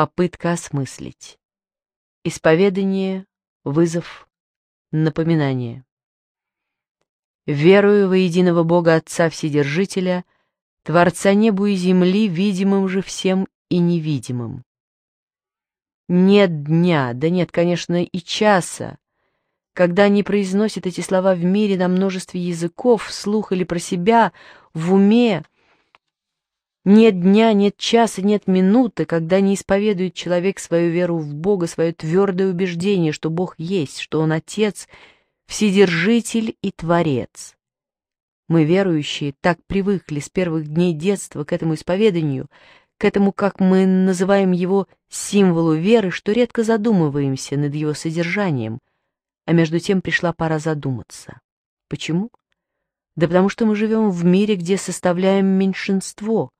попытка осмыслить. Исповедание, вызов, напоминание. Верую во единого Бога Отца Вседержителя, Творца небу и земли, видимым же всем и невидимым. Нет дня, да нет, конечно, и часа, когда они произносят эти слова в мире на множестве языков, вслух или про себя, в уме, нет дня, нет часа, нет минуты, когда не исповедует человек свою веру в Бога, свое твердое убеждение, что Бог есть, что Он Отец, Вседержитель и Творец. Мы, верующие, так привыкли с первых дней детства к этому исповеданию, к этому, как мы называем его, символу веры, что редко задумываемся над его содержанием, а между тем пришла пора задуматься. Почему? Да потому что мы живем в мире, где составляем меньшинство —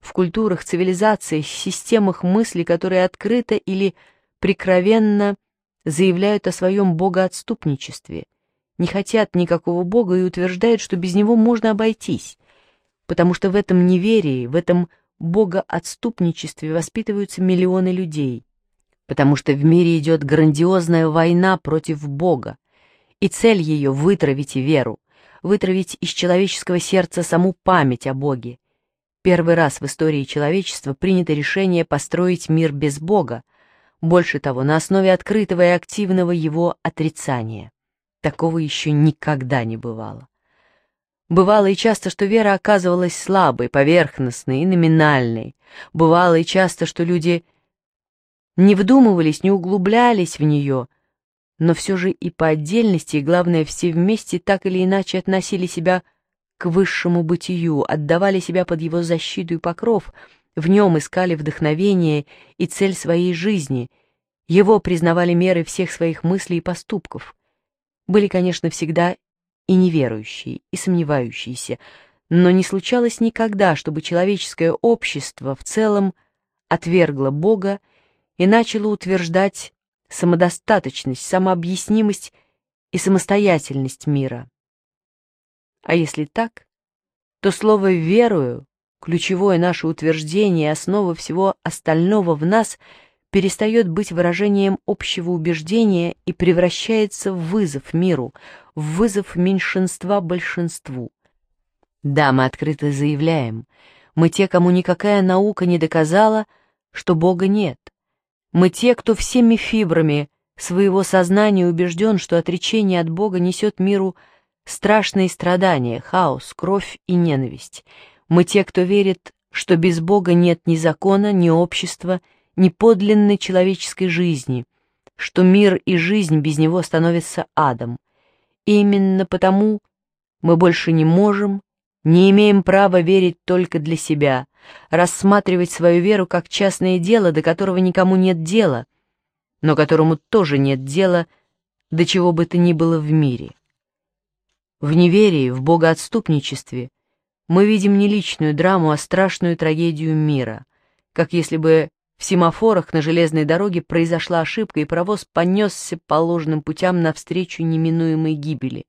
в культурах, цивилизациях, системах мысли, которые открыто или прикровенно заявляют о своем богоотступничестве, не хотят никакого бога и утверждают, что без него можно обойтись, потому что в этом неверии, в этом богоотступничестве воспитываются миллионы людей, потому что в мире идет грандиозная война против Бога, и цель ее — вытравить веру, вытравить из человеческого сердца саму память о Боге, первый раз в истории человечества принято решение построить мир без Бога, больше того, на основе открытого и активного его отрицания. Такого еще никогда не бывало. Бывало и часто, что вера оказывалась слабой, поверхностной и номинальной. Бывало и часто, что люди не вдумывались, не углублялись в нее, но все же и по отдельности, и главное, все вместе так или иначе относили себя к к высшему бытию, отдавали себя под его защиту и покров, в нем искали вдохновение и цель своей жизни, его признавали мерой всех своих мыслей и поступков. Были, конечно, всегда и неверующие, и сомневающиеся, но не случалось никогда, чтобы человеческое общество в целом отвергло Бога и начало утверждать самодостаточность, самообъяснимость и самостоятельность мира. А если так, то слово «верую», ключевое наше утверждение и основа всего остального в нас, перестает быть выражением общего убеждения и превращается в вызов миру, в вызов меньшинства большинству. Да, мы открыто заявляем, мы те, кому никакая наука не доказала, что Бога нет. Мы те, кто всеми фибрами своего сознания убежден, что отречение от Бога несет миру – Страшные страдания, хаос, кровь и ненависть. Мы те, кто верит, что без Бога нет ни закона, ни общества, ни подлинной человеческой жизни, что мир и жизнь без него становятся адом. И именно потому мы больше не можем, не имеем права верить только для себя, рассматривать свою веру как частное дело, до которого никому нет дела, но которому тоже нет дела, до чего бы то ни было в мире. В неверии, в богоотступничестве мы видим не личную драму, а страшную трагедию мира, как если бы в семафорах на железной дороге произошла ошибка, и провоз понесся по ложным путям навстречу неминуемой гибели.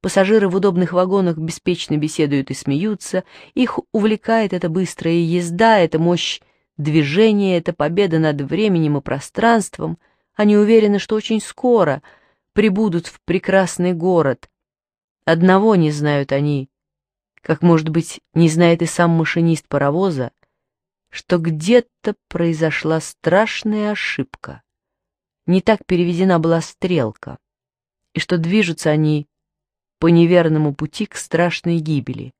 Пассажиры в удобных вагонах беспечно беседуют и смеются, их увлекает эта быстрая езда, эта мощь движения, эта победа над временем и пространством. Они уверены, что очень скоро прибудут в прекрасный город, Одного не знают они, как, может быть, не знает и сам машинист паровоза, что где-то произошла страшная ошибка. Не так переведена была стрелка, и что движутся они по неверному пути к страшной гибели.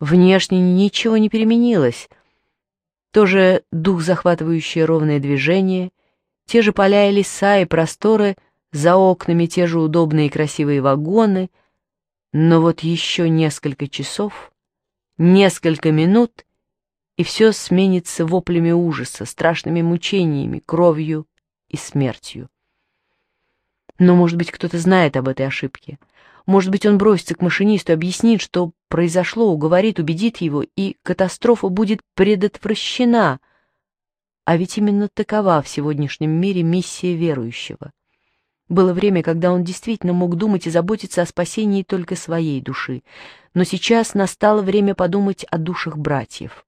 Внешне ничего не переменилось. Тоже дух захватывающее ровное движение, те же поля и леса и просторы, за окнами те же удобные и красивые вагоны — но вот еще несколько часов, несколько минут, и все сменится воплями ужаса, страшными мучениями, кровью и смертью. Но, может быть, кто-то знает об этой ошибке. Может быть, он бросится к машинисту, объяснит, что произошло, уговорит, убедит его, и катастрофа будет предотвращена. А ведь именно такова в сегодняшнем мире миссия верующего — было время, когда он действительно мог думать и заботиться о спасении только своей души, но сейчас настало время подумать о душах братьев.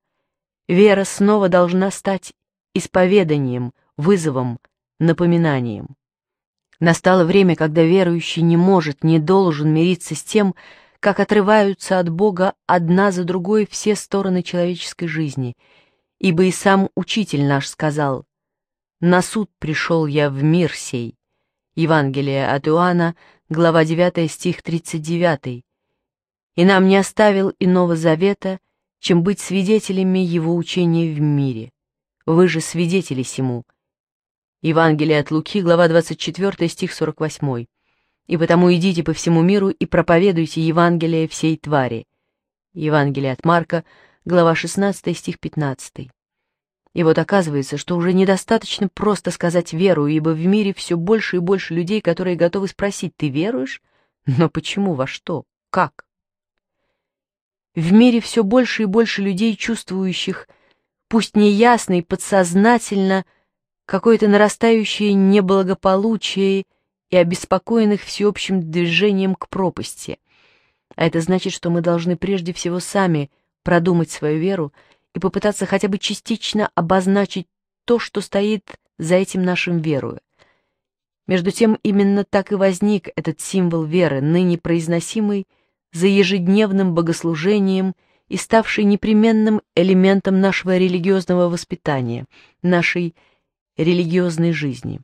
Вера снова должна стать исповеданием, вызовом, напоминанием. Настало время, когда верующий не может, не должен мириться с тем, как отрываются от Бога одна за другой все стороны человеческой жизни, ибо и сам Учитель наш сказал «На суд пришел я в мир сей, Евангелие от Иоанна, глава 9, стих 39. «И нам не оставил иного завета, чем быть свидетелями его учения в мире. Вы же свидетели сему». Евангелие от Луки, глава 24, стих 48. «И потому идите по всему миру и проповедуйте Евангелие всей твари». Евангелие от Марка, глава 16, стих 15. И вот оказывается, что уже недостаточно просто сказать «верую», ибо в мире все больше и больше людей, которые готовы спросить «ты веруешь?», но почему, во что, как? В мире все больше и больше людей, чувствующих, пусть неясно и подсознательно, какое-то нарастающее неблагополучие и обеспокоенных всеобщим движением к пропасти. А это значит, что мы должны прежде всего сами продумать свою веру и попытаться хотя бы частично обозначить то, что стоит за этим нашим верою. Между тем, именно так и возник этот символ веры, ныне произносимый за ежедневным богослужением и ставший непременным элементом нашего религиозного воспитания, нашей религиозной жизни.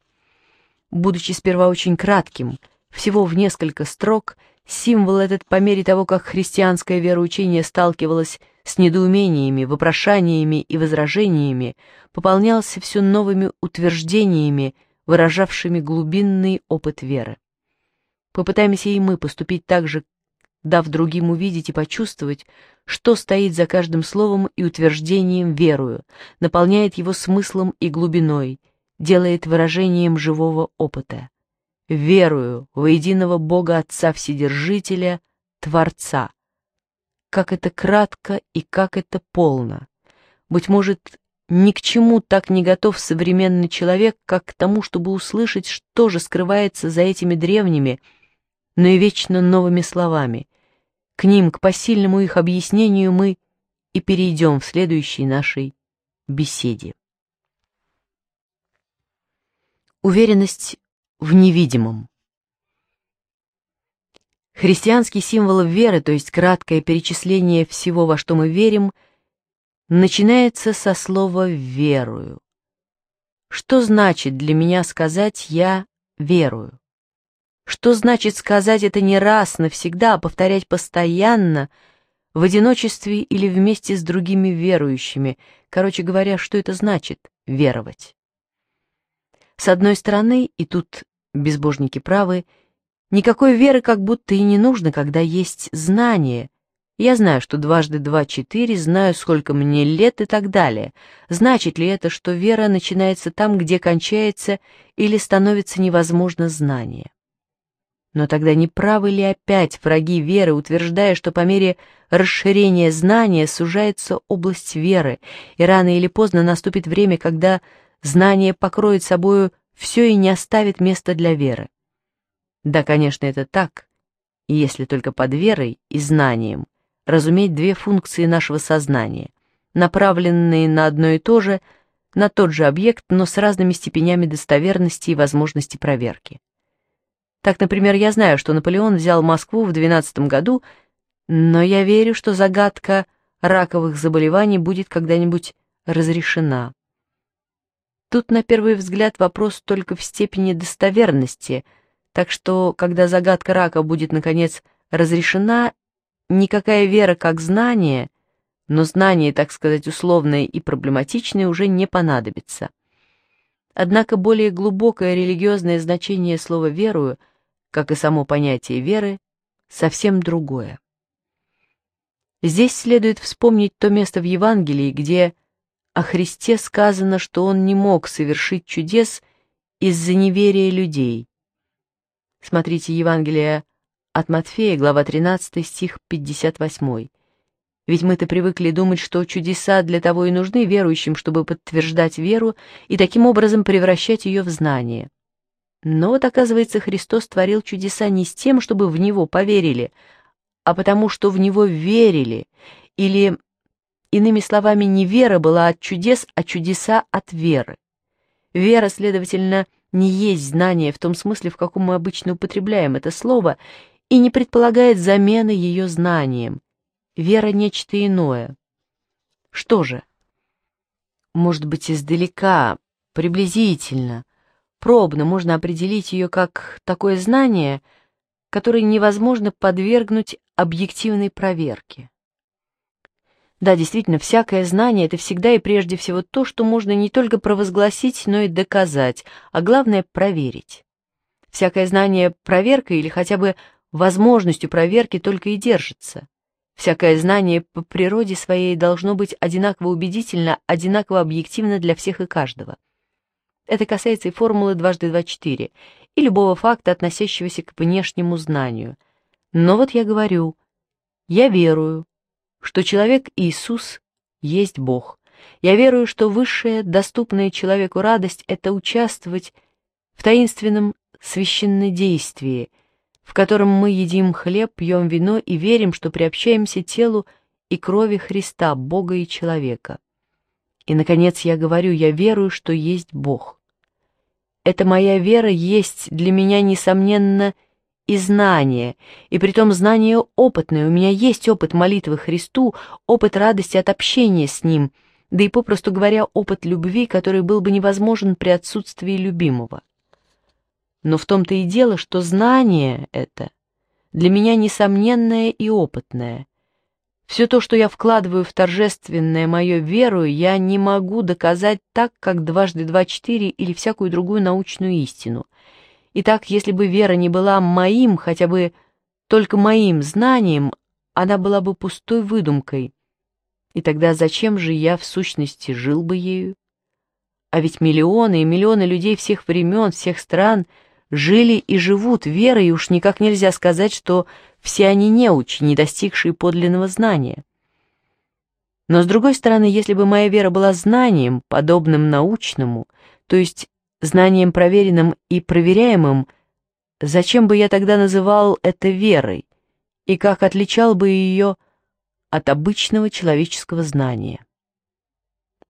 Будучи сперва очень кратким, всего в несколько строк, символ этот по мере того, как христианское вероучение сталкивалось с недоумениями, вопрошаниями и возражениями пополнялся все новыми утверждениями, выражавшими глубинный опыт веры. Попытаемся и мы поступить так же, дав другим увидеть и почувствовать, что стоит за каждым словом и утверждением верую, наполняет его смыслом и глубиной, делает выражением живого опыта. Верую во единого Бога Отца Вседержителя, Творца, как это кратко и как это полно. Быть может, ни к чему так не готов современный человек, как к тому, чтобы услышать, что же скрывается за этими древними, но и вечно новыми словами. К ним, к посильному их объяснению мы и перейдем в следующей нашей беседе. Уверенность в невидимом. Христианский символ веры, то есть краткое перечисление всего, во что мы верим, начинается со слова «верую». Что значит для меня сказать «я верую»? Что значит сказать это не раз, навсегда, а повторять постоянно, в одиночестве или вместе с другими верующими? Короче говоря, что это значит «веровать»? С одной стороны, и тут безбожники правы – Никакой веры как будто и не нужно, когда есть знание. Я знаю, что дважды два — четыре, знаю, сколько мне лет и так далее. Значит ли это, что вера начинается там, где кончается, или становится невозможно знание? Но тогда не правы ли опять враги веры, утверждая, что по мере расширения знания сужается область веры, и рано или поздно наступит время, когда знание покроет собою все и не оставит места для веры? Да, конечно, это так, если только под верой и знанием разуметь две функции нашего сознания, направленные на одно и то же, на тот же объект, но с разными степенями достоверности и возможности проверки. Так, например, я знаю, что Наполеон взял Москву в 12 году, но я верю, что загадка раковых заболеваний будет когда-нибудь разрешена. Тут, на первый взгляд, вопрос только в степени достоверности – так что, когда загадка рака будет, наконец, разрешена, никакая вера как знание, но знание, так сказать, условное и проблематичное уже не понадобится. Однако более глубокое религиозное значение слова «верую», как и само понятие веры, совсем другое. Здесь следует вспомнить то место в Евангелии, где о Христе сказано, что он не мог совершить чудес из-за неверия людей, Смотрите Евангелие от Матфея, глава 13, стих 58. Ведь мы-то привыкли думать, что чудеса для того и нужны верующим, чтобы подтверждать веру и таким образом превращать ее в знание. Но вот оказывается, Христос творил чудеса не с тем, чтобы в Него поверили, а потому что в Него верили, или, иными словами, не вера была от чудес, а чудеса от веры. Вера, следовательно, — не есть знание в том смысле, в каком мы обычно употребляем это слово, и не предполагает замены ее знанием. Вера — нечто иное. Что же? Может быть, издалека, приблизительно, пробно можно определить ее как такое знание, которое невозможно подвергнуть объективной проверке. Да, действительно, всякое знание – это всегда и прежде всего то, что можно не только провозгласить, но и доказать, а главное – проверить. Всякое знание проверкой или хотя бы возможностью проверки только и держится. Всякое знание по природе своей должно быть одинаково убедительно, одинаково объективно для всех и каждого. Это касается и формулы дважды два четыре, и любого факта, относящегося к внешнему знанию. Но вот я говорю, я верую, что человек Иисус есть Бог. Я верую, что высшая, доступная человеку радость — это участвовать в таинственном священнодействии, в котором мы едим хлеб, пьем вино и верим, что приобщаемся телу и крови Христа, Бога и человека. И, наконец, я говорю, я верую, что есть Бог. Эта моя вера есть для меня, несомненно, и знание, и притом знание опытное. У меня есть опыт молитвы Христу, опыт радости от общения с Ним, да и, попросту говоря, опыт любви, который был бы невозможен при отсутствии любимого. Но в том-то и дело, что знание это для меня несомненное и опытное. Все то, что я вкладываю в торжественное мое веру, я не могу доказать так, как дважды два четыре или всякую другую научную истину — Итак, если бы вера не была моим, хотя бы только моим знанием, она была бы пустой выдумкой. И тогда зачем же я в сущности жил бы ею? А ведь миллионы и миллионы людей всех времен, всех стран жили и живут верой, и уж никак нельзя сказать, что все они неучи, не достигшие подлинного знания. Но с другой стороны, если бы моя вера была знанием, подобным научному, то есть знанием проверенным и проверяемым, зачем бы я тогда называл это верой и как отличал бы ее от обычного человеческого знания?